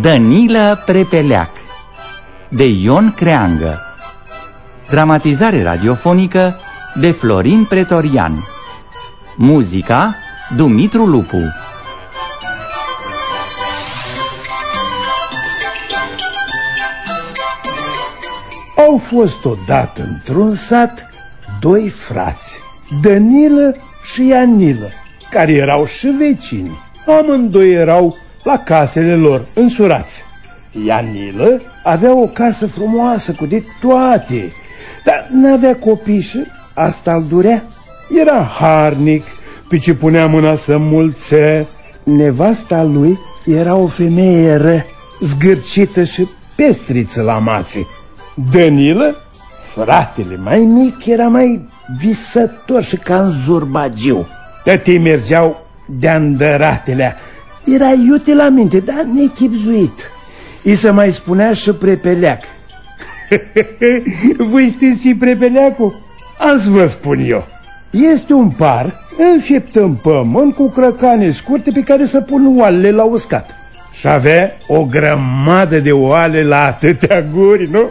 Danilă Prepeleac de Ion Creangă. Dramatizare radiofonică de Florin Pretorian. Muzica Dumitru Lupu. Au fost odată într-un sat doi frați, Danilă și Ianilă, care erau și vecini. Amândoi erau la casele lor, însurați. Ianilă avea o casă frumoasă cu de toate, dar n-avea copii și asta îl durea. Era harnic, pe ce punea mâna să mulțe. Nevasta lui era o femeie ră, zgârcită și pestriță la mațe. Danilă, fratele mai mic, era mai visător și ca în zurbagiu. Tătii mergeau de îndăratelea. Era iute la minte, dar nechipzuit. I se mai spunea și prepeleac. Voi știți și prepeleacul? Am să vă spun eu. Este un par înfiept în pământ cu crăcane scurte pe care să pun oalele la uscat. Și avea o grămadă de oale la atâtea guri, nu?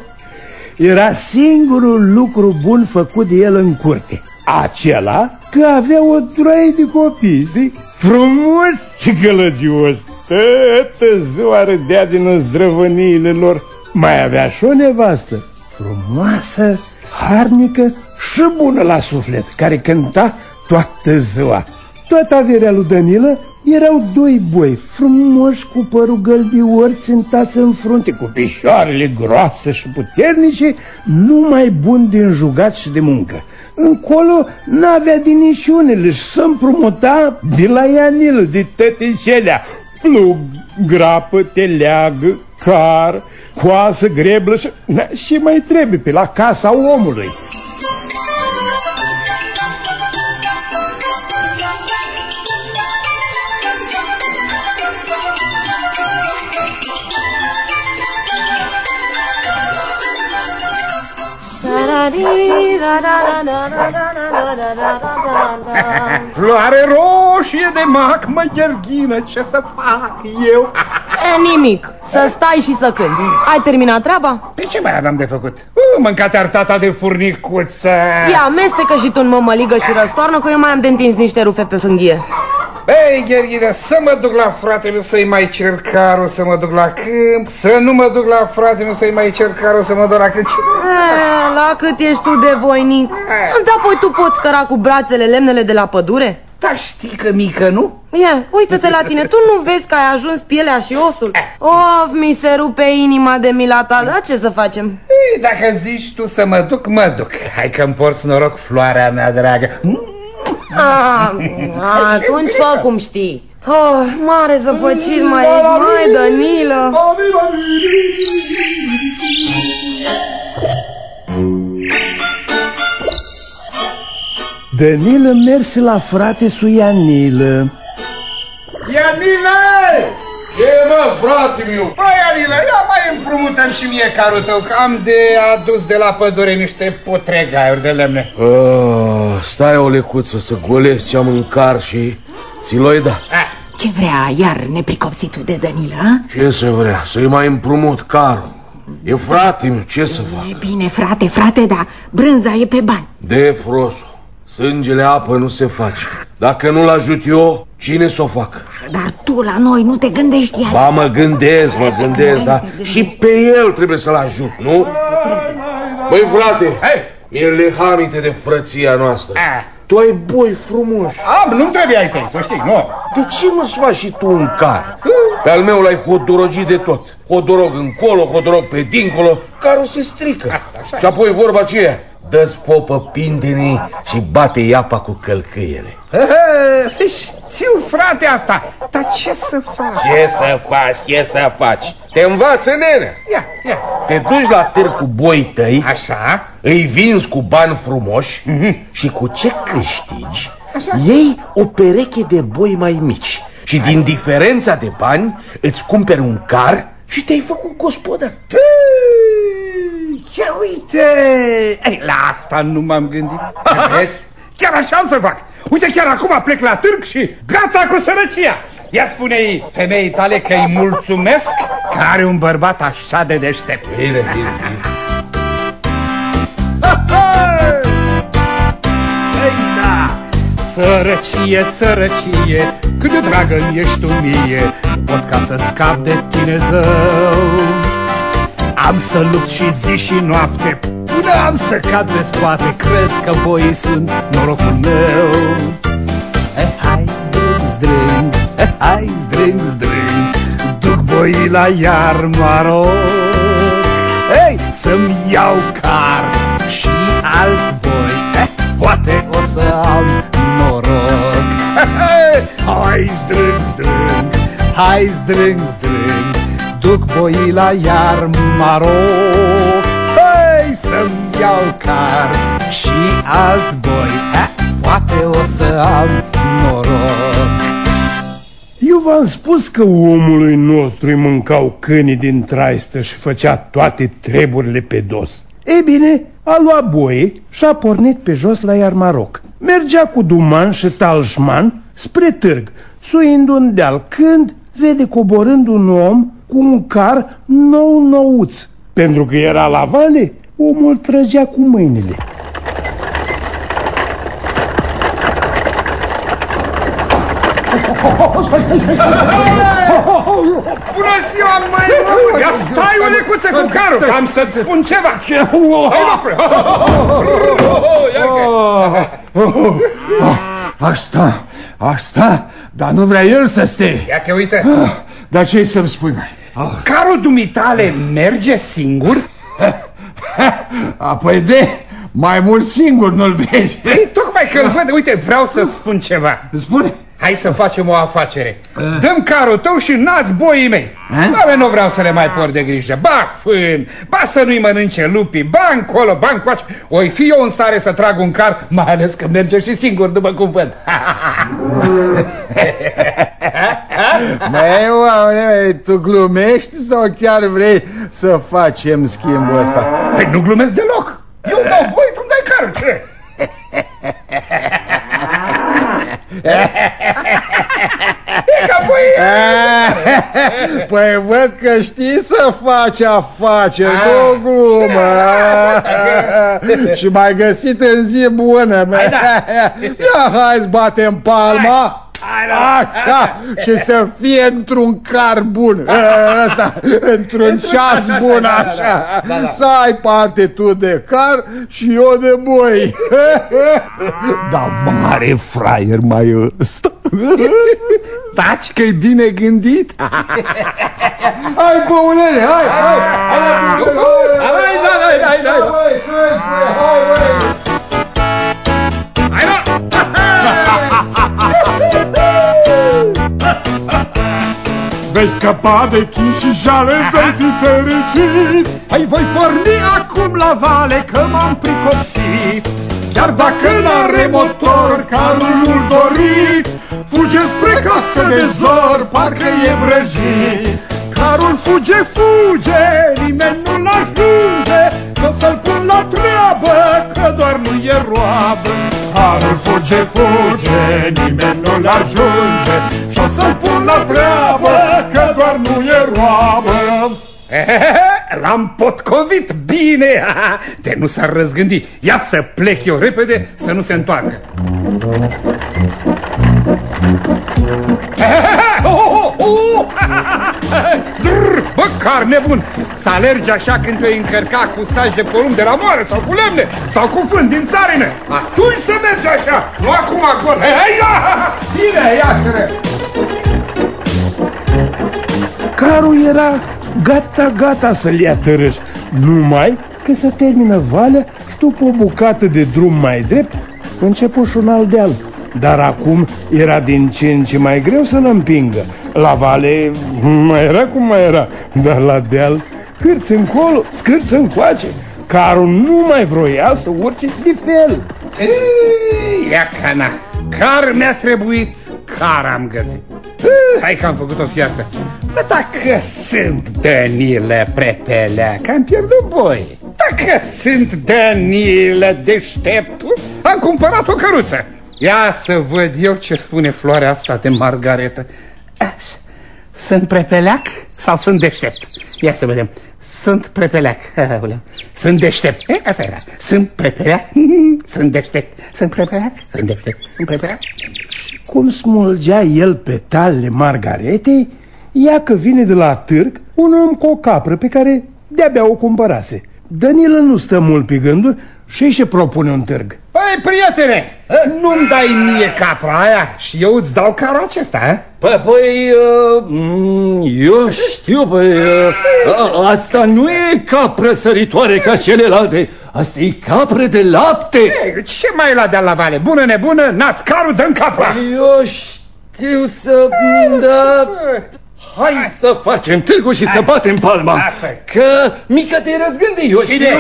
Era singurul lucru bun făcut de el în curte. Acela că avea o droaie de copii, știi? Frumos și gălăgios. Tătă ziua râdea din zdrăvăniile lor. Mai avea și o nevastă, frumoasă, harnică și bună la suflet, care cânta toată ziua. Toată averea lui Danilă erau doi boi frumoși cu părul gălbior țintați în frunte, cu picioarele groase și puternice, numai bun din jugat și de muncă. Încolo n-avea din niciunele și să împrumuta de la Ianilă, de tăticelea, plug, grapă, teleagă, car, coasă, greblă și, și mai trebuie pe la casa omului. Floare roșie de mac, mă gherghină, ce să fac eu? E, nimic, să stai și să cânti. Ai terminat treaba? Pe ce mai aveam de făcut? Uh, mâncate ar tata de furnicuță. Ia, amestecă și tu în mămăligă și răstoarnă, că eu mai am de întins niște rufe pe fânghie. Băi, Gherghina, să mă duc la fratele meu să-i mai cer carul, să mă duc la câmp, să nu mă duc la fratele meu să-i mai cer carul, să mă duc la câmp. E, la cât ești tu de voinic? Da, apoi tu poți căra cu brațele lemnele de la pădure? Da, știi că mică, nu? Ia, uite-te la tine, tu nu vezi că ai ajuns pielea și osul? Of, mi se rupe inima de mila ta, da ce să facem? Ei, dacă zici tu să mă duc, mă duc. Hai că-mi porți noroc, floarea mea dragă. Ah, atunci fă cum știi. Oh, mare zăpăcit mai ești, mai Danilă. Danilă merse la frate su Ianilă. Ianile! Ce mă, frate meu? Băi, Ianile, ia mai împrumutăm și mie carul tău, că am de adus de la pădure niște putregaiuri de lemne. Oh, stai o lecuță să golesc ce-am în car și ți-l da. Ce vrea iar nepricopsitul de Danilă, a? Ce să vrea? Să-i mai împrumut carul. E frate meu, ce să fac? E bine, frate, frate, dar brânza e pe bani. De frosul. Sângele apă nu se face. Dacă nu-l ajut eu, cine să o facă? Dar tu la noi nu te gândești azi. Ba, mă gândesc, mă gândesc, dar și pe el trebuie să-l ajut, nu? Băi, frate, Hei! mi-e lehamite de frăția noastră. Ah. Tu ai boi frumoși. Am, nu trebuie ai tăi, să știi, nu. De ce nu-ți faci și tu un car? Pe al meu l-ai hodorogit de tot. Hodorog încolo, hodorog pe dincolo, carul se strică. așa și apoi vorba aceea, dă-ți popă pindenii și bate iapa cu călcâiele. Știu, frate, asta, dar ce să fac? Ce să faci, ce să faci? Te învață, nene. Ia, ia, Te duci la târg cu boi tăi, așa, îi vinzi cu bani frumoși și cu ce câștigi, iei o pereche de boi mai mici și din diferența de bani îți cumperi un car și te-ai făcut gospodar. Ia uite! Ei, la asta nu m-am gândit. Ce vezi? Chiar așa am să fac. Uite, chiar acum plec la târg și gata cu sărăcia. Ia spune-i femeii tale că îi mulțumesc că are un bărbat așa de deștept. Bine, bine, bine. Sărăcie, sărăcie, cât de dragă ești tu mie, nu pot ca să scap de tine zău. Am să lupt și zi și noapte, până am să cad pe spate, cred că boii sunt norocul meu. Eh, hai, zdrâng, zdrâng, eh, hai, zdrâng, zdrâng, duc boii la iarmaroc. Ei, să-mi iau car și alți boi, eh, poate o să am noroc. Hai, zdrâng, zdrâng, hai, zdrâng, zdrâng, duc boii la iarmaroc. Hei, să-mi iau car și alți boi, eh, poate o să am noroc. Eu v-am spus că omului nostru îi mâncau câinii din traistă și făcea toate treburile pe dos. Ei bine, a luat boie și a pornit pe jos la Iarmaroc. Mergea cu duman și talșman spre târg, suind un deal, când vede coborând un om cu un car nou-nouț. Pentru că era la vale, omul trăgea cu mâinile. Bună ziua, mai mă! Ia stai, o lecuță cu carul, am să-ți spun ceva. Hai, mă, Asta, asta, dar nu vrea el să stea. Ia te uite. Dar ce să-mi spui mai? Ah, Carul dumitale merge singur? Apoi de, mai mult singur nu-l vezi. Păi, tocmai că îl văd, uite, vreau să-ți spun ceva. Spune. Hai să facem o afacere. Dăm carul tău și nați boii mei. Doamne, nu vreau să le mai por de grijă. Ba fân, ba să nu-i mănânce lupii, ba încolo, ba încoace. Oi fi eu în stare să trag un car, mai ales că merge și singur, după cum văd. Mai oameni, tu glumești sau chiar vrei să facem schimbul ăsta? Păi nu glumesc deloc. Eu dau voi, tu dai carul. Ce? e ca voi... Păi văd că știi să faci afaceri, nu glumă. Și mai găsit în zi bună. Ia hai să batem palma. Așa, și să fie într-un car bun, ăsta, într-un ceas bun, așa, să ai parte tu de car și eu de boi. Da, mare fraier mai ăsta. Taci că-i bine gândit. Hai, băunele, hai, hai, hai, băunele, hai, Hai, da, da, da, da. hai, crezi, băi, hai, băi. Hai, Vei scăpa de chin și jale, vei fi fericit. Hai, voi porni acum la vale că m-am pricopsit. Chiar dacă n-are motor, carul nu-l dorit. Fuge spre casă de zor, parcă e vrăjit. Carul fuge, fuge, nimeni nu-l ajunge Că să-l pun la treabă, că doar nu e roabă. Carul fuge, fuge, nimeni nu-l ajunge. Și o să-l pun la treabă, că doar nu e roabă. L-am potcovit bine. De nu s-ar răzgândi. Ia să plec eu repede să nu se întoarcă. Oh, oh, oh! Drr, Bă, car nebun Să alergi așa când te-ai încărca cu saci de porumb de la moară Sau cu lemne Sau cu fân din țarină Atunci să mergi așa Nu acum acolo Hai, hai, ia! Bine, ia Carul era gata, gata să-l ia tărâș Numai că se termină valea și după o bucată de drum mai drept începu și un alt deal dar acum era din ce în ce mai greu să-l împingă. La vale mai era cum mai era, dar la deal cârți încolo, scârți încoace. Carul nu mai vroia să urce de fel. Ei, Ia cana Car mi-a trebuit, car am găsit Ih, Hai că am făcut o fiartă Bă, dacă sunt Danilă Prepelea Că am pierdut boi Dacă sunt Danilă deșteptul, am cumpărat o căruță. Ia să văd eu ce spune floarea asta de margaretă. Sunt prepeleac sau sunt deștept? Ia să vedem. Sunt prepeleac. Sunt deștept. E, asta era. Sunt prepeleac. Sunt deștept. Sunt prepeleac. Sunt deștept. Sunt prepeleac. Cum smulgea el petalele margaretei, ea că vine de la târg un om cu o capră pe care de-abia o cumpărase. Danilă nu stă mult pe gânduri și își propune un târg. Păi, prietene, nu-mi dai mie capra aia și eu îți dau carul acesta, eh? Păi, păi, uh, eu știu, păi, uh, asta nu e capră săritoare ca celelalte, asta e capră de lapte. E, ce mai e la de la vale? Bună nebună, n-ați carul, dă capra! Eu știu să... Da, Hai să facem târgul și să batem palma Că mică te răzgândi, eu Cine? știu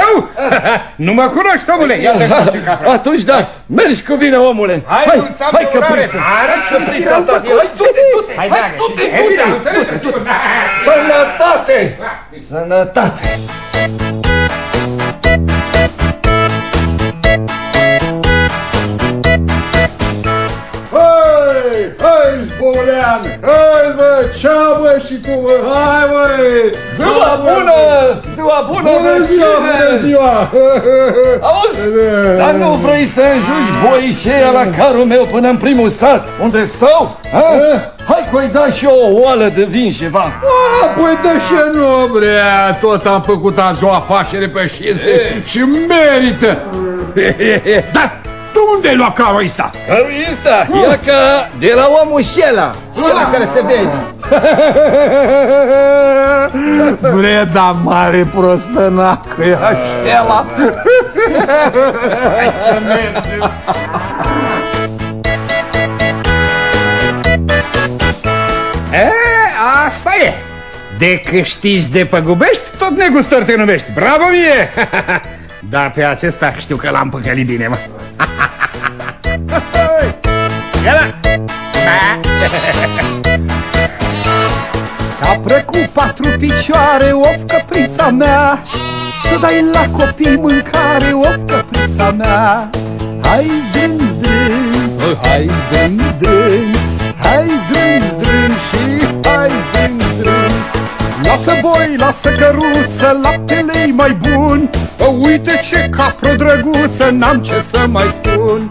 Eu? nu mă cunoști, omule. Ia să face capra Atunci da, mergi cu bine, omule. Hai, hai, mulți-am hai de urare. căpriță Hai, Hai căprița, căprița, tati, hai, du-te, du-te. Hai, Hai, dragă, du-te, e du-te. bine, am înțeles, du-te, du-te. spun. Sănătate Sănătate Hai, hai, zbolean! Hai, bă, cea, bă, și tu, bă, hai, băi! Ziua bună! Ziua bună, Bună ziua, vecine! bună ziua! Auzi, dar nu vrei să înjugi boișeia la carul meu până în primul sat, unde stau? Ha? Hai că-i da și o oală de vin și va. A, păi de ce nu, bre? Tot am făcut azi o afacere pe șize și merită! Dar tu unde ai luat carul ăsta? Carul ăsta, ia ca de la omul șela, șela care se vede. Bre, da mare prostănacă, e aștela! Hai să mergem E, asta e De câștigi de păgubești, tot negustor te numești Bravo mie! Da, pe acesta știu că l-am păcălit bine, mă Ia da! Capră cu patru picioare, of căprița mea. Să dai la copii mâncare, of căprița mea. Hai zdrâng, zdrâng, hai zdrâng, zdrâng Hai zdrâng, zdrâng și hai zdrâng, zdrâng Lasă boi, lasă căruță, laptele mai bun. Bă, uite ce capră drăguță, n-am ce să mai spun.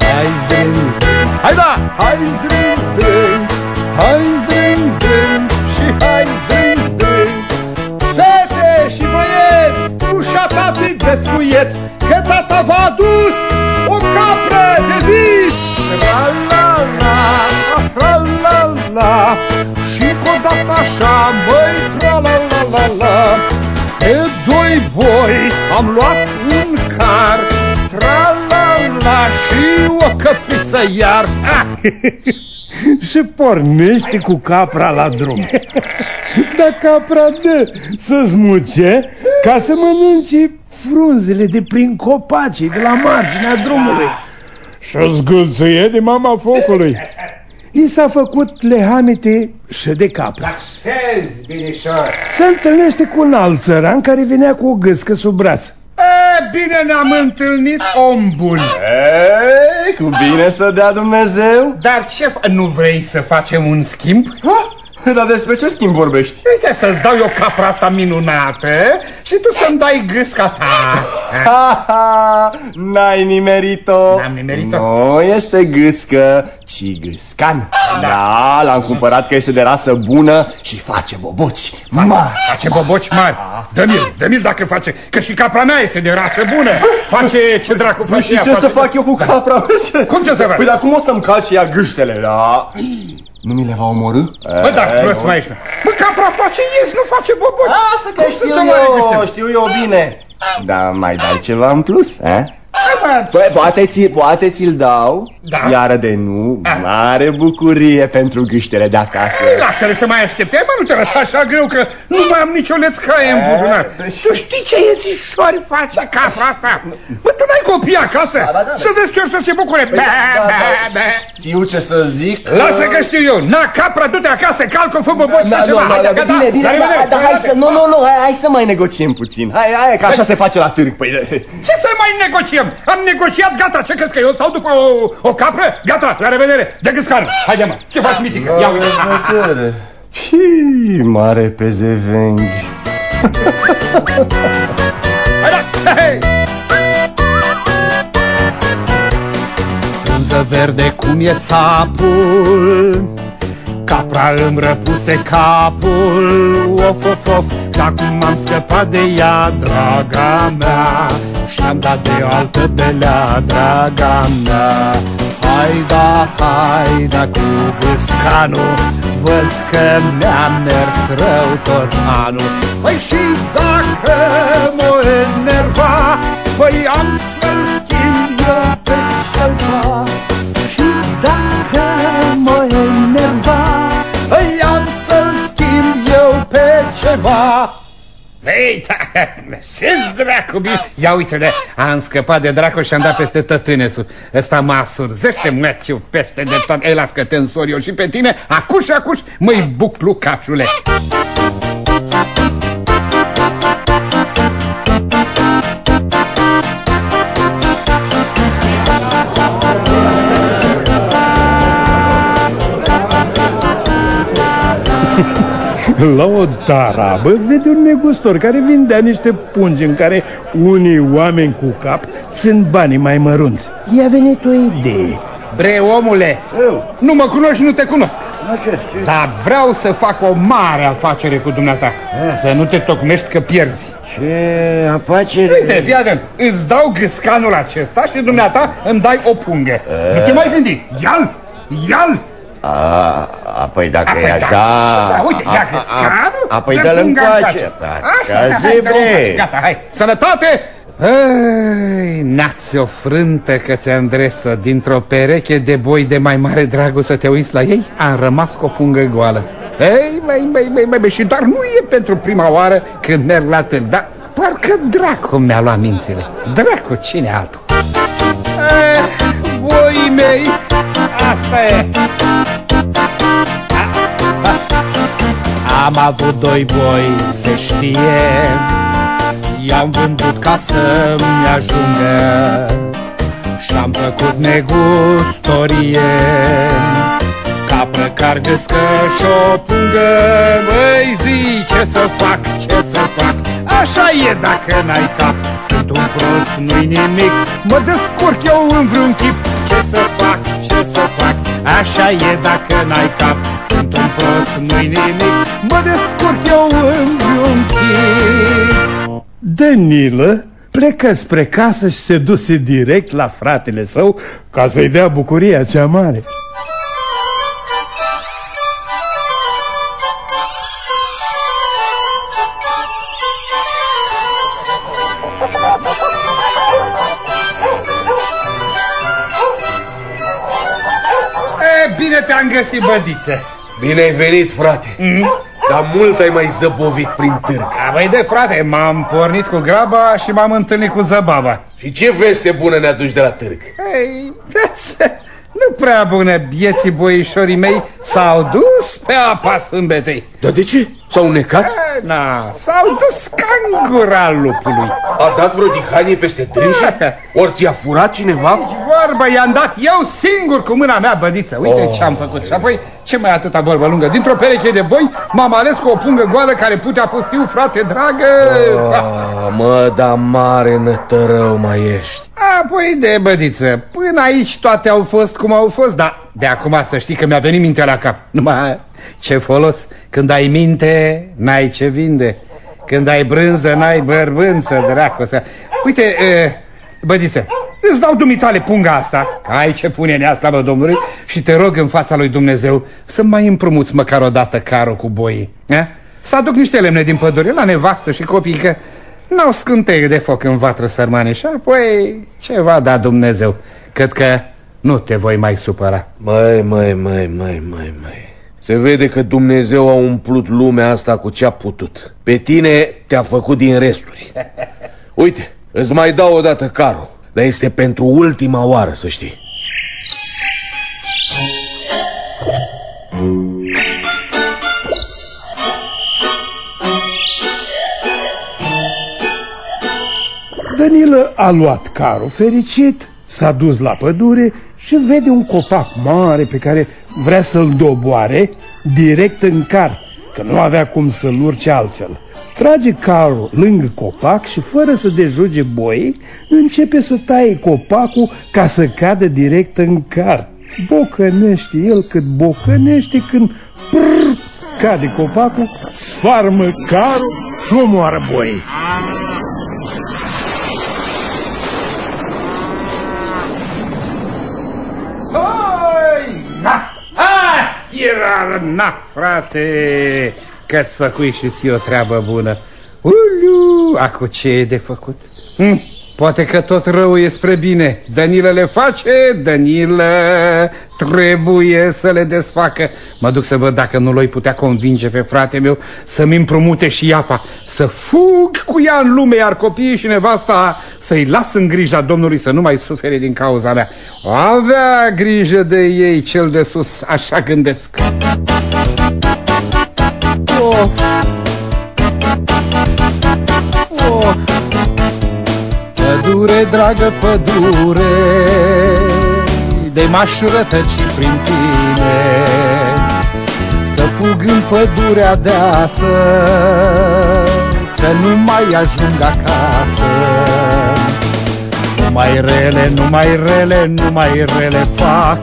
Hai zdrâng, zdrâng, hai da, hai zdrâng, zdrâng Hai zdrâng, zdrâng și hai zdrâng, zdrâng Fete și băieți, ușa tati descuieți Că tata v-a adus o capră de vis. Tra-la-la, tra-la-la Și cu o dată așa, măi, tra-la-la-la-la Pe doi voi am luat un car Tra-la-la și o căpriță iar Și pornește cu capra la drum. Dar capra dă să smuce ca să mănânce frunzele de prin copacii de la marginea drumului. Și zgâlțâie de mama focului. I s-a făcut lehamete și de capra. Așezi, binișor Se întâlnește cu un alt țăran care venea cu o gâscă sub braț. E, bine ne-am întâlnit, om bun Ei, cu bine să dea Dumnezeu Dar ce, fa- nu vrei să facem un schimb? ha? Dar despre ce schimb vorbești? Uite să-ți dau eu capra asta minunată și tu să-mi dai gâsca ta Ha, ha, N-ai nimerit-o N-am nimerit-o? Nu este gâscă, ci gâscan Da, l-am cumpărat că este de rasă bună și face boboci mari Face boboci mari Dă-mi-l, dă-mi-l dacă face Că și capra mea este de rasă bună Face ce dracu Păi face și ea, ce face... să fac eu cu capra? Cum ce să faci? Păi dar cum o să-mi calci ea gâștele, da? Nu mi le va omorâ? Bă, dar prost mai ești Bă, capra face ies, nu face boboci Lasă că Cum să știu se omoare eu, gâștele? știu eu bine Dar mai dai ceva în plus, eh? Hai, mă! Păi, poate, ți, poate ți-l dau, Da. iar de nu, mare bucurie pentru gâștele de acasă. Ei, Lasă-le să mai aștepte, Hai, mă, nu te lăsa așa greu că nu mai am nicio lețcaie în buzunar. Tu știi ce e zișori face capra asta? Bă, tu n-ai copii acasă? Să vezi ce o să se bucure. Be, be, be. Știu ce să zic. Lasă că știu eu. Na, capra, du-te acasă, calcă, fă băboci, Da, fă nu, ceva. nu, Haide, da, gata. bine, bine, La da, revedere, da, la hai revedere. să, nu, nu, nu, hai, hai să mai negociem puțin. Hai, hai, că așa se face la târg. Păi, Ce să mai negociem? Am negociat, gata, ce crezi că eu stau după o, o capră? Gata, la revedere, de gâscan. Haide mă, ce faci mitică? Ia uite. Hii, mare pezevenghi. Haide, hei! Frunză verde cum e țapul Capra îmi răpuse capul. Of, of, of Și acum am scăpat de ea, draga mea. Și-am dat de o altă belea, draga mea. Hai da, hai da cu gâscanul. Văd că mi-a mers rău tot anul Păi și dacă mă enerva Păi am să-l ceva Ei, da, ce dracu bine. Ia uite-le, am scăpat de dracu și am dat peste tătânesul. Ăsta mă asurzește, mă ciupește de tot. Ei, las că te însor eu și pe tine, acuș, acuș, măi buclucașule. La o tarabă vede un negustor care vindea niște pungi în care unii oameni cu cap țin banii mai mărunți. I-a venit o idee. Bre, omule, nu mă cunoști, nu te cunosc. Dar vreau să fac o mare afacere cu dumneata. Să nu te tocmești că pierzi. Ce afacere? Uite, fii atent, îți dau gâscanul acesta și dumneata îmi dai o pungă. Nu te mai gândi, ia-l, ia-l. A, a, păi dacă Apoi e da, așa... să- Uite, ia a- a- gâscanul, a, Apoi dă dă-l punga încoace. Așa, Așa hai, zi, dă bre. Gata, hai, sănătate! Ei, nați o frântă că ți îndresă Dintr-o pereche de boi de mai mare dragul să te uiți la ei Am rămas cu o pungă goală Ei, mai, mai, mai, mai, mai, și doar nu e pentru prima oară când merg la târg Dar parcă dracu mi-a luat mințile Dracu, cine altul? Eh, boii mei, asta e Am avut doi boi, se știe. I-am vândut ca să-mi ajungă. Și-am făcut negustorie Capră, cargăscă și-o pungă Băi zi, ce să fac, ce să fac? Așa e dacă n-ai cap Sunt un prost, nu-i nimic. Mă descurc eu în vreun chip Ce să fac, ce să fac? Așa e dacă n-ai cap Sunt un prost, nu-i nimic. Mă descurc eu în vreun chip. Danilă plecă spre casă și se duse direct la fratele său ca să-i dea bucuria cea mare. Găsit, bădițe Bine ai venit, frate. Dar mult ai mai zăbovit prin târg. A, băi de frate, m-am pornit cu graba și m-am întâlnit cu zăbaba Și ce veste bună ne aduci de la târg? Ei, ce? Nu prea bună, bieții boișorii mei s-au dus pe apa sâmbetei Dar de ce? S-au necat? E, Na, s-au dus ca în gura lupului A dat vreo dihanie peste dânsi? Ori ți-a furat cineva? Nici vorbă, i-am dat eu singur cu mâna mea bădiță Uite Oh. ce am făcut Și apoi, ce mai atâta vorbă lungă Dintr-o pereche de boi m-am ales cu o pungă goală Care putea pustiu, frate dragă Ah, mă, da mare nătărău mai ești. Apoi de bădiță, până aici toate au fost cum au fost, dar de acum să știi că mi-a venit mintea la cap. Numai ce folos, când ai minte, n-ai ce vinde. Când ai brânză, n-ai bărbânță, dracu să... Uite, e, bădiță, îți dau dumitale punga asta, că ai ce pune în ea, slavă Domnului, și te rog în fața lui Dumnezeu să mai împrumuți măcar o dată carul cu boii. A? Să aduc niște lemne din pădure la nevastă și copii, că n-au scânteie de foc în vatră sărmane și apoi ce va da Dumnezeu. Cred că nu te voi mai supăra. Măi, măi, măi, măi, măi, măi. Se vede că Dumnezeu a umplut lumea asta cu ce a putut. Pe tine te-a făcut din resturi. Uite, îți mai dau o dată carul, dar este pentru ultima oară, să știi. Danilă a luat carul fericit, s-a dus la pădure și vede un copac mare pe care vrea să-l doboare direct în car, că nu avea cum să-l urce altfel. Trage carul lângă copac și fără să dejuge boii, începe să taie copacul ca să cadă direct în car. Bocănește el cât bocănește când prr, cade copacul, sfarmă carul și omoară boii. Na! Ah, era, na, frate, că-ți făcui și o treabă bună. Uliu, acu ce e de făcut? Hm, poate că tot rău e spre bine. Danilă le face, Danilă trebuie să le desfacă. Mă duc să văd dacă nu l putea convinge pe frate meu să-mi împrumute și apa, să fug cu ea în lume, iar copiii și nevasta să-i las în grija Domnului să nu mai sufere din cauza mea. Avea grijă de ei cel de sus, așa gândesc. Of. Of. Pădure, dragă pădure, de m-aș rătăci prin tine, să fug în pădurea deasă, să nu mai ajung acasă. Numai rele, numai rele, numai rele fac,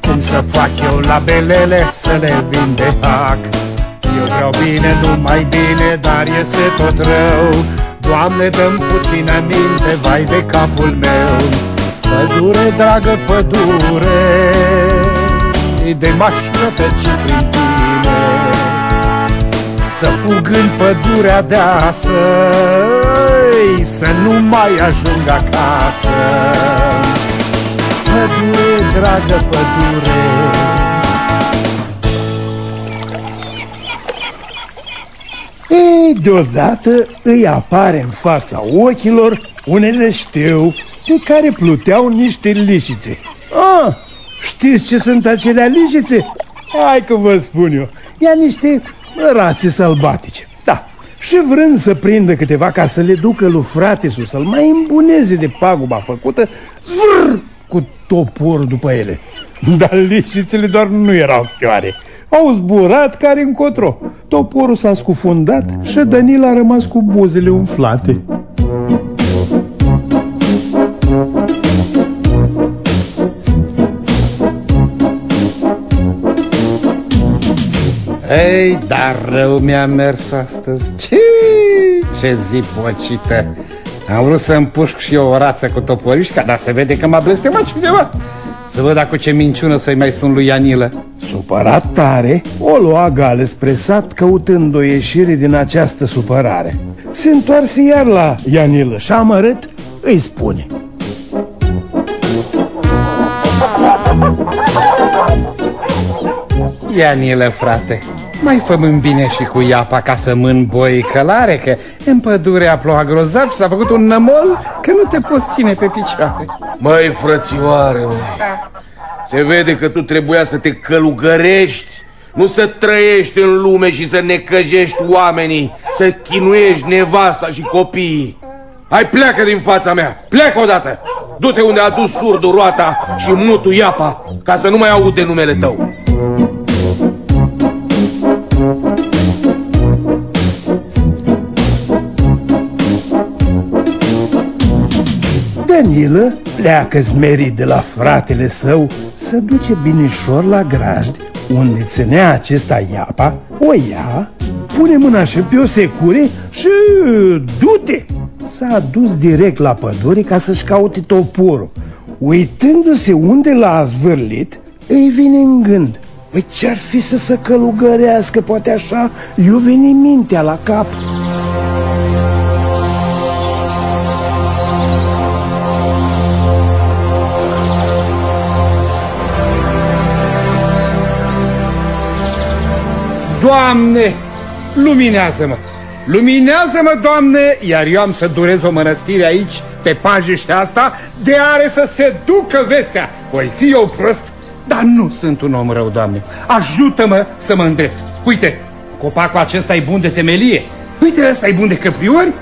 cum să fac eu la belele să le vin de hac. Eu vreau bine, numai bine, dar iese tot rău. Doamne, dăm puțină minte, vai de capul meu. Pădure, dragă pădure De m-aș rătăci prin tine. Să fug în pădurea deasă Să nu mai ajung acasă. Pădure, dragă pădure Ei, deodată îi apare în fața ochilor unele știu pe care pluteau niște lișițe. Ah, știți ce sunt acelea lișițe? Hai că vă spun eu, ia niște rațe sălbatice. Da, și vrând să prindă câteva ca să le ducă lui fratesul, să-l mai îmbuneze de paguba făcută, zvr, cu topor după ele. Dar lișițele doar nu erau chioare au zburat care încotro. Toporul s-a scufundat și Danil a rămas cu buzele umflate. Ei, dar rău mi-a mers astăzi. Ce, ce zi bocită! Am vrut să împușc și eu o rață cu toporișca, dar se vede că m-a blestemat cineva. Să văd dacă ce minciună să-i mai spun lui Ianilă. Supărat tare, o lua gale spre sat căutând o ieșire din această supărare. Se întoarse iar la Ianilă și amărât îi spune. Ianilă, frate, mai fă bine și cu iapa ca să mân boi călare, că în pădure a plouat grozav și s-a făcut un nămol că nu te poți ține pe picioare. Măi, frățioare, mă. se vede că tu trebuia să te călugărești, nu să trăiești în lume și să necăjești oamenii, să chinuiești nevasta și copiii. Hai, pleacă din fața mea, pleacă odată! Du-te unde a dus surdul roata și mutul iapa, ca să nu mai aude numele tău. Danilă pleacă zmerit de la fratele său să duce binișor la grajd, unde ținea acesta iapa, o ia, pune mâna și pe o secure și du-te! S-a dus direct la pădure ca să-și caute toporul. Uitându-se unde l-a zvârlit, îi vine în gând. Păi ce-ar fi să se călugărească, poate așa, i-o veni mintea la cap. Doamne, luminează-mă! Luminează-mă, Doamne, iar eu am să durez o mănăstire aici, pe pajiștea asta, de are să se ducă vestea. Voi fi eu prost, dar nu sunt un om rău, Doamne. Ajută-mă să mă îndrept. Uite, copacul acesta e bun de temelie. Uite, ăsta e bun de căpriori.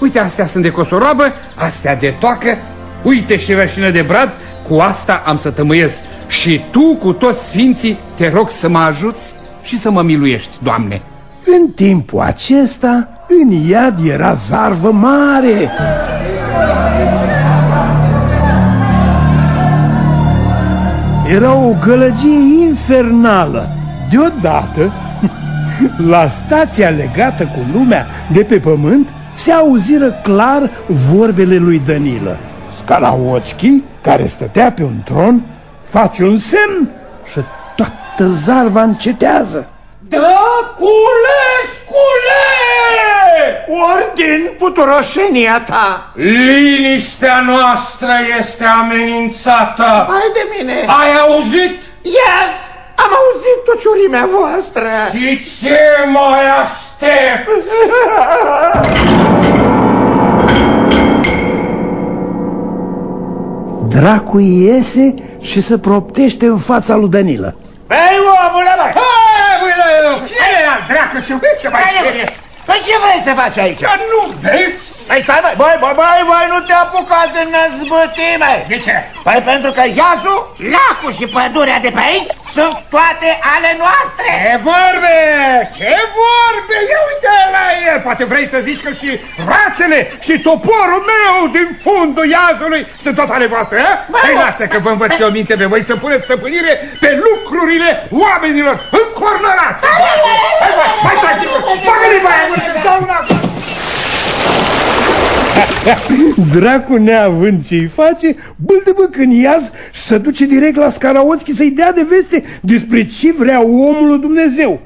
Uite, astea sunt de cosoroabă, astea de toacă. Uite și rășină de brad, cu asta am să tămâiez. Și tu, cu toți sfinții, te rog să mă ajuți și să mă miluiești, Doamne. În timpul acesta, în iad era zarvă mare. Era o gălăgie infernală. Deodată, la stația legată cu lumea de pe pământ, se auziră clar vorbele lui Danilă. Scalaoțchi, care stătea pe un tron, face un semn și toată zarva încetează. Dracule, scule! Ordin puturoșenia ta! Liniștea noastră este amenințată! Hai de mine! Ai auzit? Yes! Am auzit tociurimea voastră! Și ce mai aștept? Dracu iese și se proptește în fața lui Danilă. Ei, omule, bă! Hai, băi, fie al dracu și ce mai sperie! Păi ce vrei să faci aici? Că nu vezi? Păi stai, băi, băi, băi, băi, băi, nu te apuca de năzbâtime! De ce? Păi pentru că iazul, lacul și pădurea de pe aici sunt toate ale noastre! Ce vorbe! Ce vorbe! Ia uite la el! Poate vrei să zici că și rațele și toporul meu din fundul iazului sunt tot ale voastre, a? Păi lasă că vă învăț eu minte pe voi să puneți stăpânire pe lucrurile oamenilor încornărați! Hai, hai, hai, taci, bagă-li pe aia, mă, dau una! Dracu neavând ce-i face, bâldă bă în iaz și se duce direct la Scaraoțchi să-i dea de veste despre ce vrea omul lui Dumnezeu.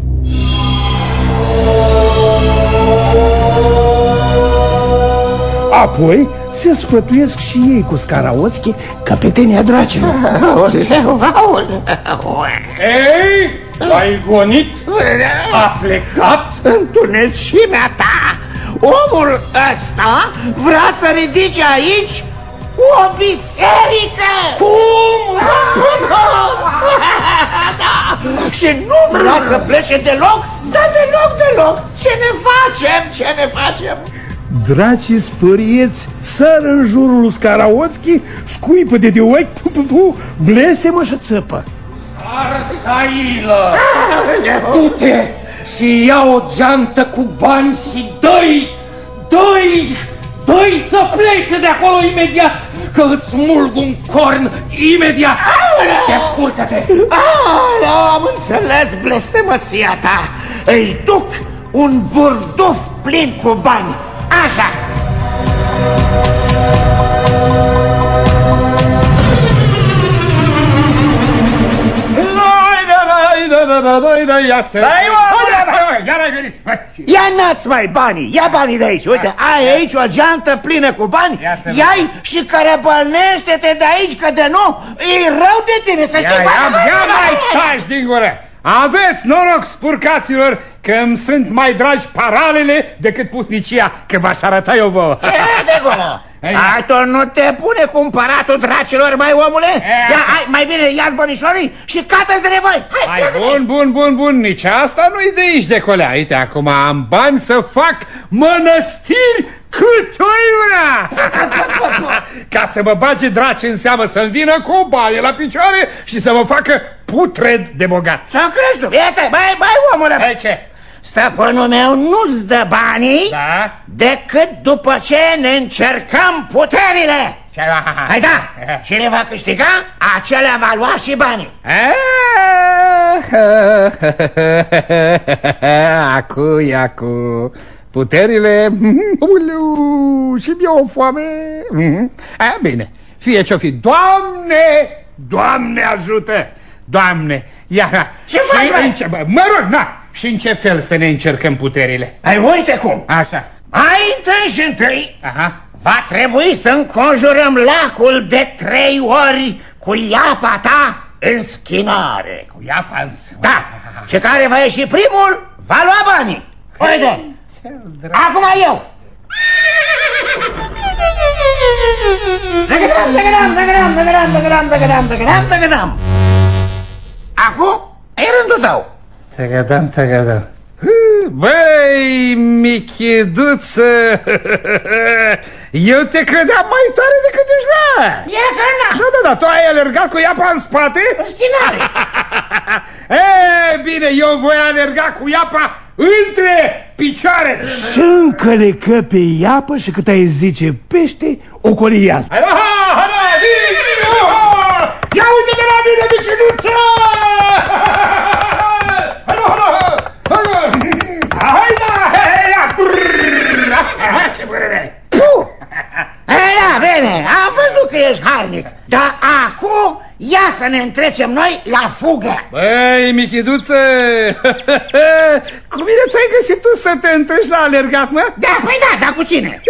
Apoi se sfătuiesc și ei cu Scaraoțchi, căpetenia dracilor. Aoleu, aoleu! Ei, l-ai gonit? A plecat? Întunecimea ta! Omul ăsta vrea să ridice aici o biserică! Cum? da. Și nu vrea să plece deloc? Da, deloc, deloc! Ce ne facem? Ce ne facem? Dracii spărieți sar în jurul lui Scaraoțchi, scuipă de de ochi, pu, pu, pu, blestemă și țăpă. Arsailă! Du-te și ia o geantă cu bani și dă-i, dă-i, dă-i să plece de acolo imediat, că îți mulg un corn imediat. Descurcă-te! Aoleu, am înțeles blestemăția ta. Îi duc un burduf plin cu bani. Așa. Stai, omule, Iar ai venit! Ia n-ați mai banii, ia banii de aici. Uite, ai aici o geantă plină cu bani, Ia să ia-i și cărăbănește-te de aici, că de nu, e rău de tine, să Ia, știi. ia, ia mai taci din gură! Aveți noroc, spurcaților, că îmi sunt mai dragi paralele decât pusnicia, că v-aș arăta eu vouă. E, de gură. Hai, tu nu te pune cu împăratul dracilor, mai omule? Ia, hai, mai bine ia-ți bănișorii și cată-ți de nevoi. Hai, Hai, bun, bun, bun, bun, nici asta nu-i de aici de colea. Uite, acum am bani să fac mănăstiri cât o vrea. Ca să mă bage draci în seamă să-mi vină cu o baie la picioare și să mă facă putred de bogat. Să crezi tu. Ia stai, băi, băi, omule. Hai, ce? Stăpânul meu nu-ți dă banii Da? decât după ce ne încercăm puterile. Ce? Hai da, cine va câștiga, acela va lua și banii. Acu, acu. Puterile... Uleu, și mi o foame. A, bine, fie ce-o fi. Doamne, Doamne ajută! Doamne, ia, Ce faci, și băi? în ce, bă, mă rog, na, și în ce fel să ne încercăm puterile? Ai uite cum. Așa, Mai întâi și întâi aha, va trebui să înconjurăm lacul de trei ori cu iapa ta în schinare. Cu iapa în Da, și care va ieși primul, va lua banii. Uite, acum eu. Dăgădam, dăgădam, dăgădam, dăgădam, dăgădam, dăgădam, dăgădam, dăgădam. Acum e rândul tău. Tăgădam, tăgădam. Băi, michiduță, eu te credeam mai tare decât ești, bă! E că na! Da, da, da, tu ai alergat cu iapa în spate? Schinare! e, bine, eu voi alerga cu iapa între picioare! Și încă le pe iapă și cât ai zice pește, ocoli ial. Hai, ha, ha, ha, vine, vine, oh! Ia uite de la mine, michiduță! Hai da, ia! Ce părere? Puh! Da, bine, am văzut că ești harnic, dar acum ia să ne întrecem noi la fugă. Băi, Michiduță, cu mine ți-ai găsit tu să te întreci la alergat, mă? Da, păi da, dar cu cine?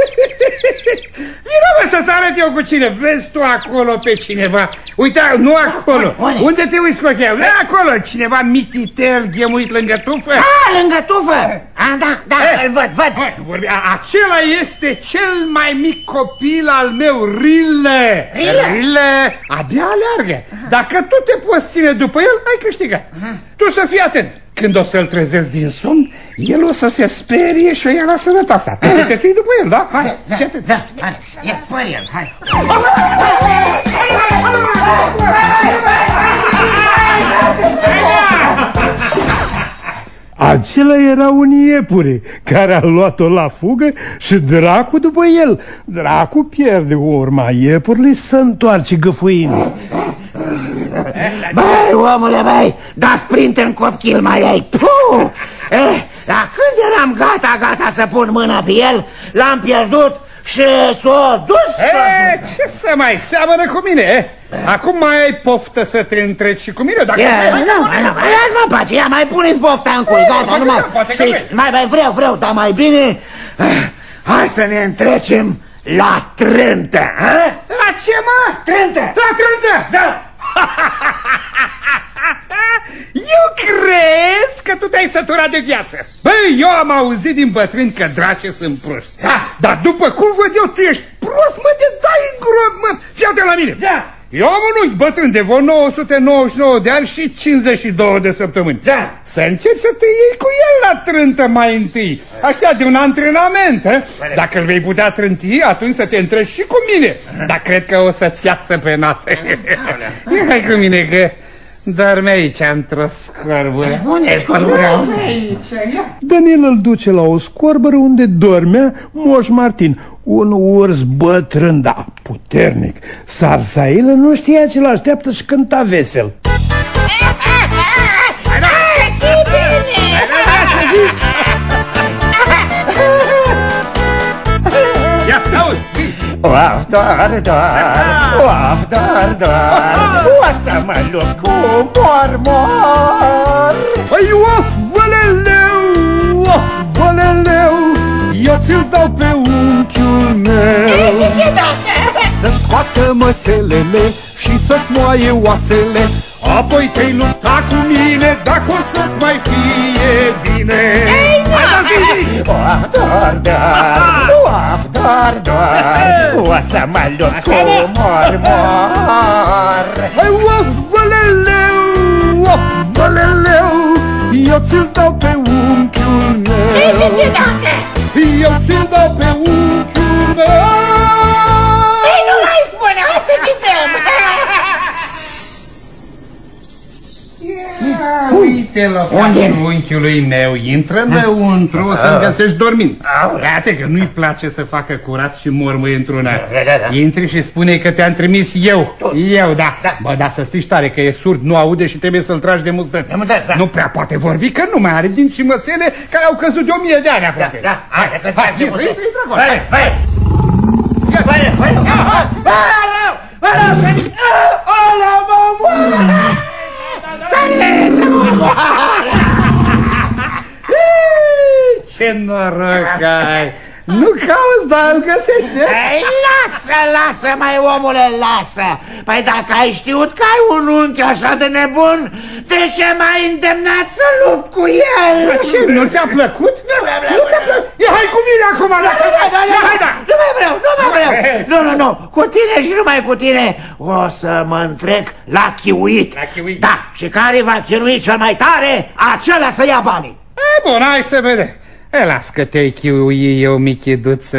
Vino, mă, să-ți arăt eu cu cine. Vezi tu acolo pe cineva. Uite, nu acolo. Unde? Unde te uiți cu ochii? Da, acolo, cineva mititel, ghemuit lângă tufă. Da, lângă tufă. A, da, da, Eh, îl văd, văd. Hai, nu vorbi. A, acela este cel mai mic copil al meu, Rile. Rile? Rile abia aleargă. Dacă tu te poți ține după el, ai câștigat. Tu să fii atent. Când o să-l trezesc din somn, el o să se sperie și o ia la sănătoasa. Tu te ții după el, da? Hai, Da, fii atent. da, hai, ia, spăr el, hai. Acela era un iepure care a luat-o la fugă și dracu după el. Dracu pierde urma iepurului să întoarce găfuind. Băi, omule, băi, da sprinte în copchil mai ai. Puh! Eh, dar când eram gata, gata să pun mâna pe el, l-am pierdut și s-o dus. E, ce să mai seamănă cu mine, e? Acum mai ai poftă să te întreci și cu mine? Dacă Ia, vrei, nu, hai, nu, hai, nu, hai. ia mă pace, ia mai puneți pofta în cui, gata, poate nu mai, că- poate că știți, mai, mai vreau, vreau, dar mai bine, eh, hai să ne întrecem la trântă, ha? La ce, mă? Trântă! La trântă? Da! Eu crezi că tu te-ai săturat de viață. Băi, eu am auzit din bătrâni că drace sunt proști. Da. Dar după cum văd eu, tu ești prost, mă, de dai în grob, mă. Fii la mine. Da. Eu am un unchi bătrân de vreo 999 de ani și 52 de săptămâni. Da. Să încerci să te iei cu el la trântă mai întâi. Așa, de un antrenament, he? Dacă îl vei putea trânti, atunci să te întrebi și cu mine. Dar cred că o să-ți iață pe nasă. Ia hai cu mine, că dormi aici, într-o scorbă. Unde e scorbura? Aici, ia. Danil îl duce la o scorbără unde dormea Moș Martin, un urs bătrân, da, puternic. Sarsailă nu știa ce l-așteaptă și cânta vesel. Ia, zi. Oaf, doar, doar, oaf, doar, doar O să mă lupt cu mor, mor Păi of, văleleu, of, văleleu Eu ți-l dau pe unchiul meu Să-mi scoată măselele și să-ți moaie oasele Apoi te-ai lupta cu mine dacă o să-ți mai fie bine. Hai, da, zi, zi. Oaf, doar, doar, oaf, doar, doar O să mă lupt cu mor, mor Păi of, văleleu, of, văleleu Eu ți-l dau pe unchiul meu. Eu ți-l dau pe unchiul meu Uite lăsatul unchiului meu, intră înăuntru, o să-l găsești dormind. Iată că nu-i place să facă curat și mormâi într-una. Intri și spune că te-am trimis eu. Eu, da. Bă, da, să știi tare că e surd, nu aude și trebuie să-l tragi de mustăți. da. Nu prea poate vorbi, că nu mai are dinți și măsele care au căzut de o mie de ani aproape. Da, hai, hai, hai, hai, intră, hai, intră, intră acolo. hai, hai! Ia, Hai, hai, hai! Aleu! Ce Ce noroc ai! Nu cauți, dar îl găsești, eh? Ei, lasă, lasă, mai omule, lasă! Păi dacă ai știut că ai un unchi așa de nebun, de ce m-ai îndemnat să lupt cu el? Ce, nu ți-a plăcut? Nu mi-a plăcut. Nu ți-a plăcut? Ia, hai cu mine acum, Nu, dacă nu, nu, nu, Ia, hai, da! nu mai vreau, nu mai vreau! Nu, nu, nu, cu tine și numai cu tine o să mă întrec la chiuit. La chiuit. Da, și care va chirui cel mai tare, acela să ia banii. E, bun, hai să vedem. E, las că te-ai chiui eu, michiduță.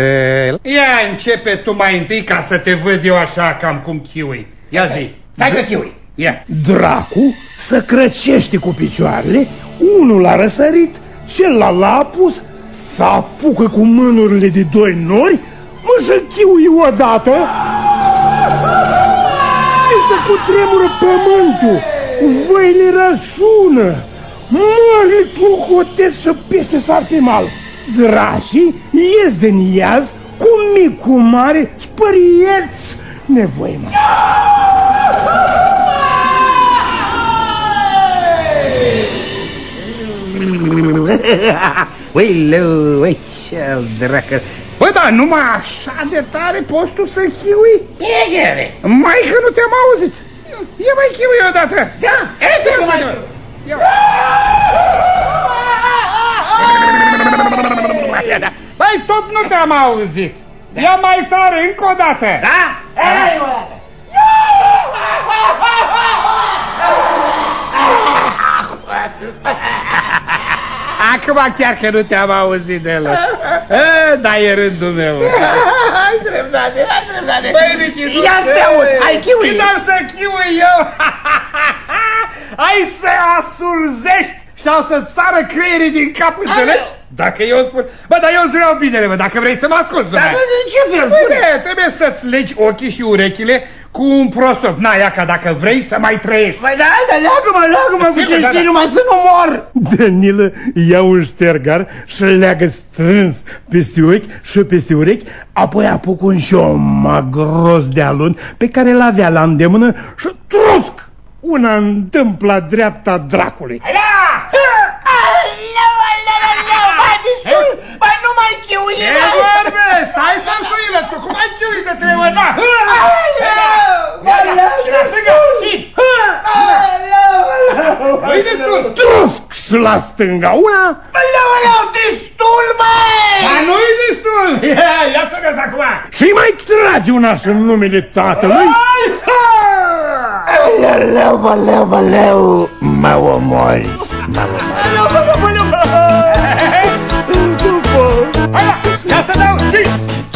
Ia, începe tu mai întâi ca să te văd eu așa cam cum chiui. Ia zi. Hai că chiui. Ia. Dracu să crăcește cu picioarele, unul a răsărit, celălalt l-a apus, să apucă cu mânurile de doi nori, mă să chiui odată. Și să cutremură pământul, văile răsună, mările trucotesc și peste sar pe mal. Drașii ies din iaz, cu mic, cu mare, spărieți nevoie mai. Ui, leu, ui, ce dracă. Bă, dar numai așa de tare poți tu să chiui? E greve. Mai că nu te-am auzit. Ia mai chiui odată. Da, este Ia cum să ai vedem. Ia. Băi, tot nu te-am auzit. Ia mai tare, încă o dată. Da? Ei, o dată. Acum chiar că nu te-am auzit deloc. A, da, e rândul meu. Ai dreptate, ai dreptate. Băi, Nichi, Ia să te aud, hai chiui. Cât am să chiui eu? Ai să asurzești sau să-ți sară creierii din cap, înțelegi? Dacă eu spun... Bă, dar eu îți vreau binele, mă, dacă vrei să mă asculti. Dar numai. bă, în ce fel, Spune, spune? trebuie să-ți legi ochii și urechile cu un prosop. Na, ia ca dacă vrei să mai trăiești. Păi da, da, leagă-mă, leagă-mă cu Sigur, ce da, știi da. numai să nu mor. Danilă ia un ștergar și îl leagă strâns peste ochi și peste urechi, apoi apucă un șoma gros de alun pe care l avea la îndemână și trusc! Una întâmpla dreapta dracului. Da! Aleu, aleu, aleu, mai destul, mai nu mai chiui, Ce mai... vorbe? Stai să-nsuile tu, cum ai chiuit de trei ori? Na! Aleu, Și la stânga, și! Nu-i destul! Trusc și la stânga una, Aleu, aleu, destul, mai! Dar nu-i destul! Ia, ia să vezi acum! și mai trage una și în numele tatălui. Aleu, aleu, aleu, mă omori, mă omori. Ia să dau! și-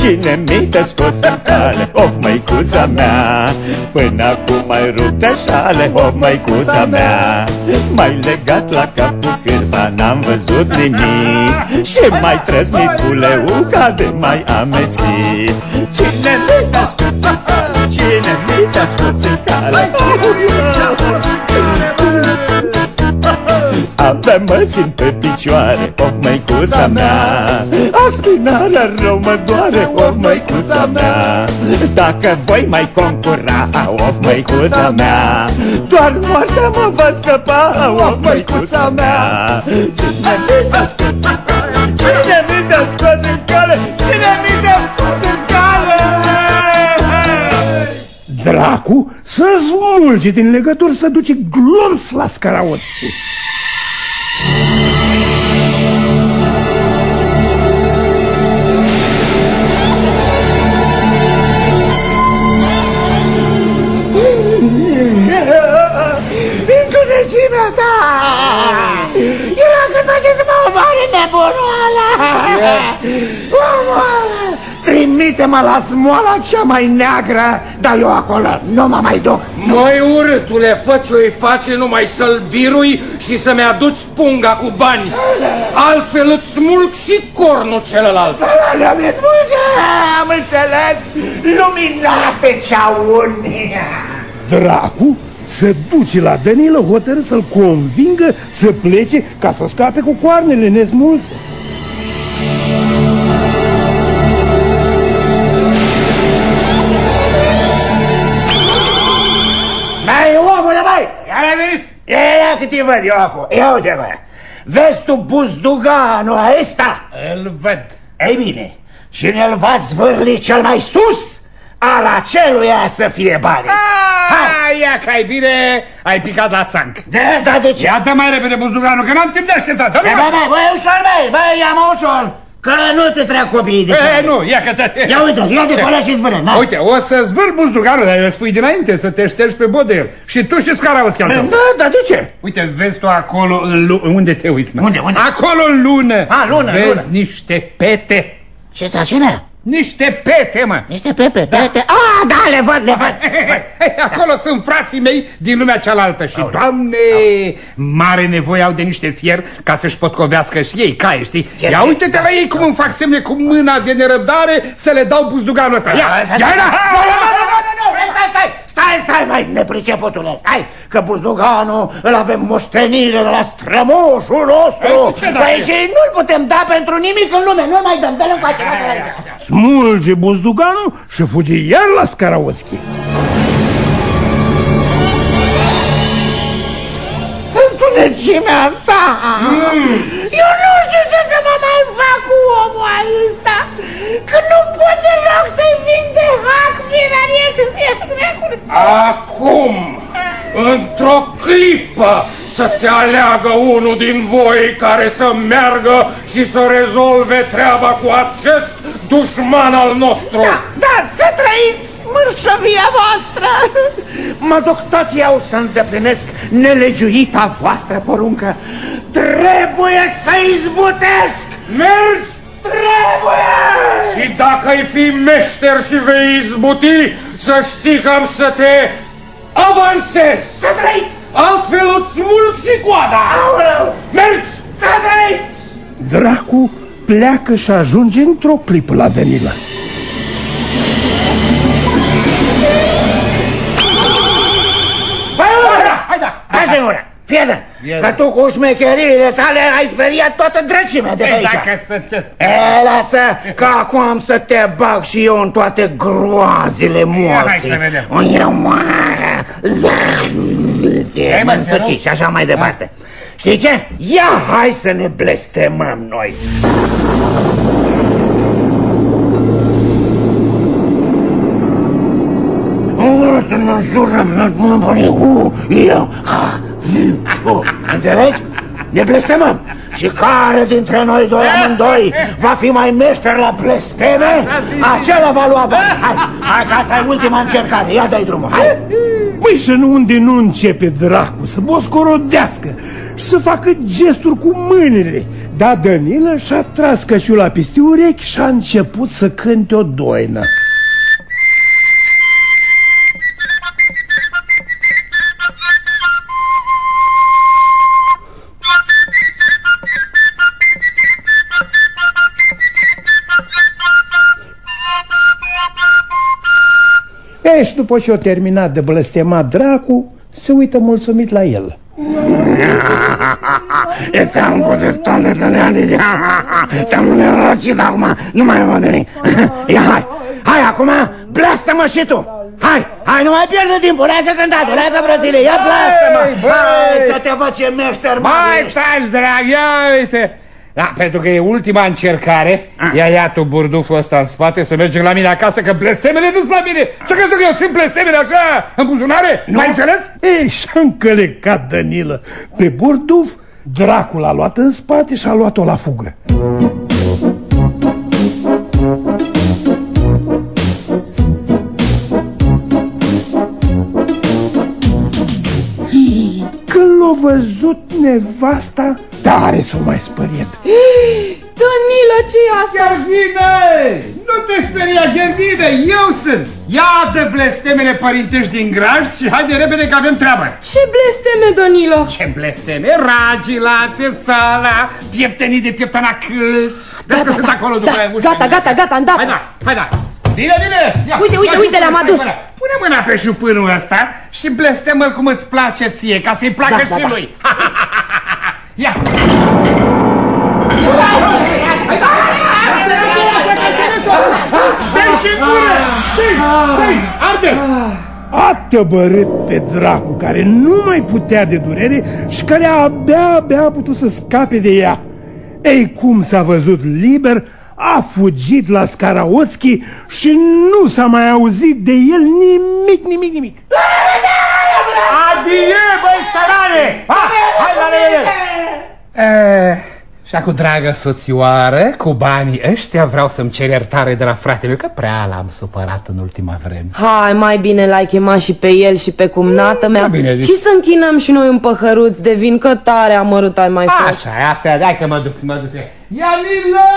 Cine mi te scos în cale, of măicuța mea. Până acum ai rupt de șale, of măicuța mea. M-ai legat la cap cu cârba, n-am văzut nimic. Și mai trăsnit cu leuca de mai amețit. Cine mi te scos în cale, cine mi te scos în cale Abia mă țin pe picioare, of măicuța mea. Ah, spinarea rău mă doare, of măicuța mea. Dacă voi mai concura, of măicuța mea. Doar moartea mă va scăpa, of măicuța mea. Cine mi te-a scos în cale, cine mi te-a scos în cale? Cine mi te-a scos în cale? Dracu să smulge din legături să duce glonț la scaraoți. Întunecimea ta! Era cât face să mă omoare nebunul ăla! Omoară! Trimite-mă la smoala cea mai neagră, dar eu acolo nu mă mai duc. Măi urâtule, fă ce-i face numai să-l birui și să-mi aduci punga cu bani. Altfel îți smulg și cornul celălalt. Nu mi smulge, am înțeles, luminate ceauni. Dracu se duce la Danilă hotărât să-l convingă să plece ca să scape cu coarnele nesmulse. Mai omule, mai! Iar ai venit? Ia, ia, cât te văd eu acum. Ia uite, mă. Vezi tu buzduganul ăsta? Îl văd. Ei bine, cine îl va zvârli cel mai sus, al aceluia să fie bani. Hai, ia că ai bine, ai picat la țanc. Da, da, de ce? Ia dă mai repede buzduganul, că n-am timp de așteptat. Dă Băi, băi, băi, băi, ușor, băi, băi, ia-mă ușor, că nu te trec copiii de E, pe nu, ia că te... Ia uite, ia de pe ăla și zvâră, na. Uite, o să zvâr buzduganul, dar eu spui dinainte să te ștergi pe bod de el. Și tu știi scara o Da, da, de ce? Uite, vezi tu acolo în lu- unde te uiți, mă? Unde, unde? Acolo în lună. A, lună, Vezi lună. niște pete. Ce ți cine? Niște pete, mă. Niște pepe, pete. A, da, le văd, le văd. Acolo sunt frații mei din lumea cealaltă și, doamne, mare nevoie au de niște fier ca să-și potcovească și ei caie, știi? Fier, Ia fier, uite-te la ei cum îmi fac semne cu mâna de nerăbdare să le dau buzduganul ăsta. Ia, ia, ia, Nu, nu, nu, nu, nu, nu, stai, stai, stai, stai, mai nepriceputule, stai, că buzduganul îl avem moștenire de la strămoșul nostru. Ei, ce dacă Păi e? și nu-l putem da pentru nimic în lume, nu mai dăm, dă-l încoace, lasă-l aici. Smulge buzduganul și fuge iar la Scaraoschi. Întunecimea ta! Eu nu știu ce să mă mai fac cu omul ăsta, că nu pot deloc să-i vin de hac vinărie și Acum, într-o clipă, să se aleagă unul din voi care să meargă și să rezolve treaba cu acest dușman al nostru. Da, da, să trăiți mărșăvia voastră! Mă duc tot eu să îndeplinesc nelegiuita voastră poruncă. Trebuie să izbutesc! Mergi Trebuie! și dacă ai fi meșter și vei izbuti, să știi că am să te avansezi. Să trăiți! Altfel îți smulg și coada. Aoleu! Mergi! Să trăiți! Dracu pleacă și ajunge într-o clipă la Danila. Hai da! Hai să ura! Fii atent, că tu cu șmecheriile tale ai speriat toată drăcimea de pe Ei, aici. Dacă sunteți... E, lasă, că acum am să te bag și eu în toate groazele morții. hai să vedem. Un eu moară. mă, În sfârșit și așa mai departe. Știi ce? Ia, hai să ne blestemăm noi. Urât-mă, jură-mă, mă pune cu eu. Înțelegi? Ne blestemăm. Și care dintre noi doi amândoi va fi mai meșter la blesteme, acela va lua bani. Hai, hai că asta e ultima încercare. Ia dai drumul, hai. Păi și nu unde nu începe dracu să boscorodească și să facă gesturi cu mâinile. Da, Danilă și-a tras căciula peste urechi și a început să cânte o doină. E, și după ce o terminat de blestemat dracu, se uită mulțumit la el. E ți-am putut toate de Te-am nenorocit acum, nu mai mă nimic. Ia, hai, hai acum, blastă-mă și tu. Hai, hai, nu mai pierde timpul, lasă cântatul, lasă brățile, ia blastă-mă. Ei, băi! Hai să te văd ce meșter, mă, Mai ești. taci, drag, ia uite! Da, pentru că e ultima încercare, ia ia tu burduful ăsta în spate să mergem la mine acasă, că blestemele nu sunt la mine! Ce crezi tu că eu țin blestemele așa în buzunare? Nu ai înțeles? Ei, și-a încălecat Danilă. Pe burduf, dracul a luat în spate și a luat-o la fugă. Văzut nevasta, tare s-o mai spăriet. Danila, ce e asta? Gherghine! Nu te speria, Gherghine! Eu sunt! Ia de blestemele părintești din graj și haide repede că avem treabă! Ce blesteme, Danilo? Ce blesteme? Ragi, lațe, sala, pieptenii de pieptăna câlți! Vezi că sunt acolo după da, ușa gata, mea. gata, gata, am dat. Hai da, hai da! Bine, bine! Ia, Uite, uite, ia, uite, le-am pune adus. mâna. Pune mâna pe șupânul ăsta și blestemă-l cum îți place ție, ca să-i placă Da, și da, da. lui! Ia! Stai și în gură! Stai, stai, arde! atăbărât pe dracu, care nu mai putea de durere și care abia, abia a putut să scape de ea. Ei, cum s-a văzut liber, a fugit la Scaraotski și nu s-a mai auzit de el nimic, nimic, nimic. Adie, băi, țărane! Ha, hai la revedere! Eh, și acum, dragă soțioară, cu banii ăștia vreau să-mi cer iertare de la fratele meu, că prea l-am supărat în ultima vreme. Hai, mai bine l-ai chemat și pe el și pe cumnată mea. Bine, Și să închinăm și noi un păhăruț de vin, că tare amărât ai mai fost. Așa, asta e, hai că mă duc, mă duc Ianile!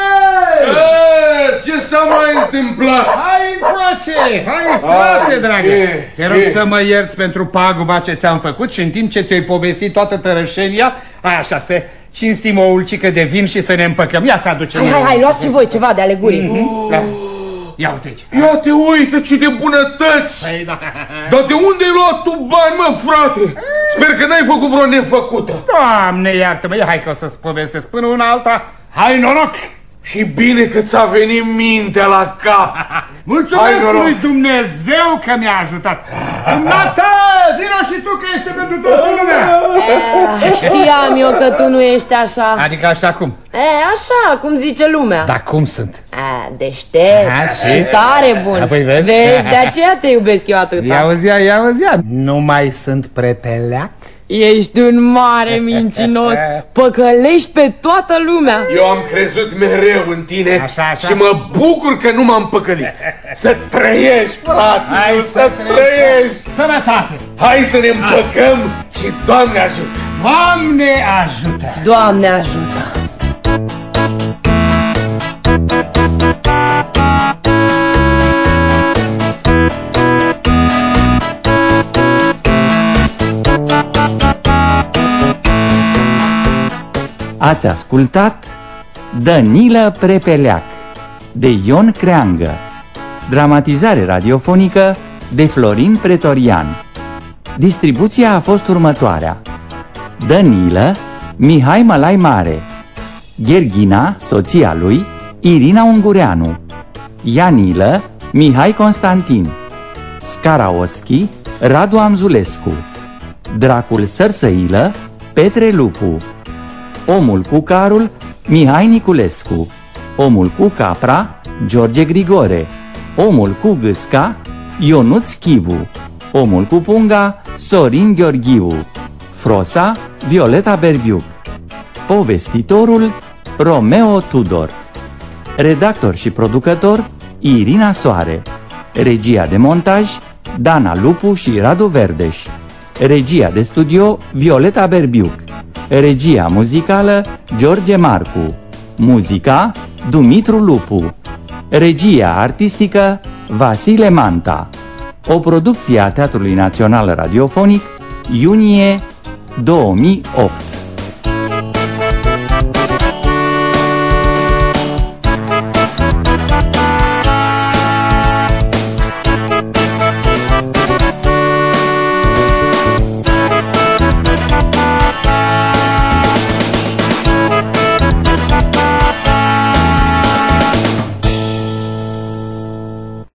Ce s-a mai întâmplat? Hai încoace, hai frate, dragă. Te rog să mă ierți pentru paguba ce ți-am făcut și în timp ce ți-ai povestit toată tărășenia, hai așa, să cinstim o ulcică de vin și să ne împăcăm. Ia să aducem Hai, hai, hai, luați și voi ceva de alegurii Mm -hmm. da. Ia uite aici. Ia te uită ce de bunătăți! Păi, da. Dar de unde ai luat tu bani, mă, frate? Sper că n-ai făcut vreo nefăcută. Doamne, iartă-mă, ia hai că o să-ți povestesc până una alta. Hai, noroc! Și bine că ți-a venit mintea la cap. Mulțumesc lui Dumnezeu că mi-a ajutat. Nata, vino și tu că este pentru toată lumea. Eh, Știam eu că tu nu ești așa Adică așa cum? E, așa, cum zice lumea Dar cum sunt? A, deștept A, și și? tare bun Apoi vezi? Vezi, de aceea te iubesc eu atât Ia auzia, ia auzia. Nu mai sunt prepeleac? Ești un mare mincinos Păcălești pe toată lumea Eu am crezut mereu în tine Așa, așa. și mă bucur că nu m-am păcălit. Să trăiești, frate, Hai să, să trăiești. Sănătate! Hai să ne împăcăm și Doamne ajută. Doamne ajută! Doamne ajută Ați ascultat Danilă Prepeleac de Ion Creangă. Dramatizare radiofonică de Florin Pretorian. Distribuția a fost următoarea. Danilă, Mihai Mălai Mare Gherghina, soția lui, Irina Ungureanu. Ianilă, Mihai Constantin. Scaraoschi, Radu Amzulescu. Dracul Sărsăilă, Petre Lupu Omul cu carul, Mihai Niculescu. Omul cu capra, George Grigore. Omul cu gâsca, Ionuț Chivu. Omul cu punga, Sorin Gheorghiu. Frosa, Violeta Berbiuc. Povestitorul, Romeo Tudor. Redactor și producător, Irina Soare. Regia de montaj, Dana Lupu și Radu Verdeș. Regia de studio, Violeta Berbiuc Regia muzicală George Marcu. Muzica Dumitru Lupu. Regia artistică Vasile Manta. O producție a Teatrului Național Radiofonic Iunie 2008